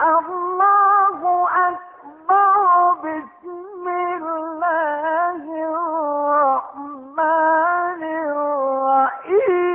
الله أكبر بسم الله الرحمن الرحيم.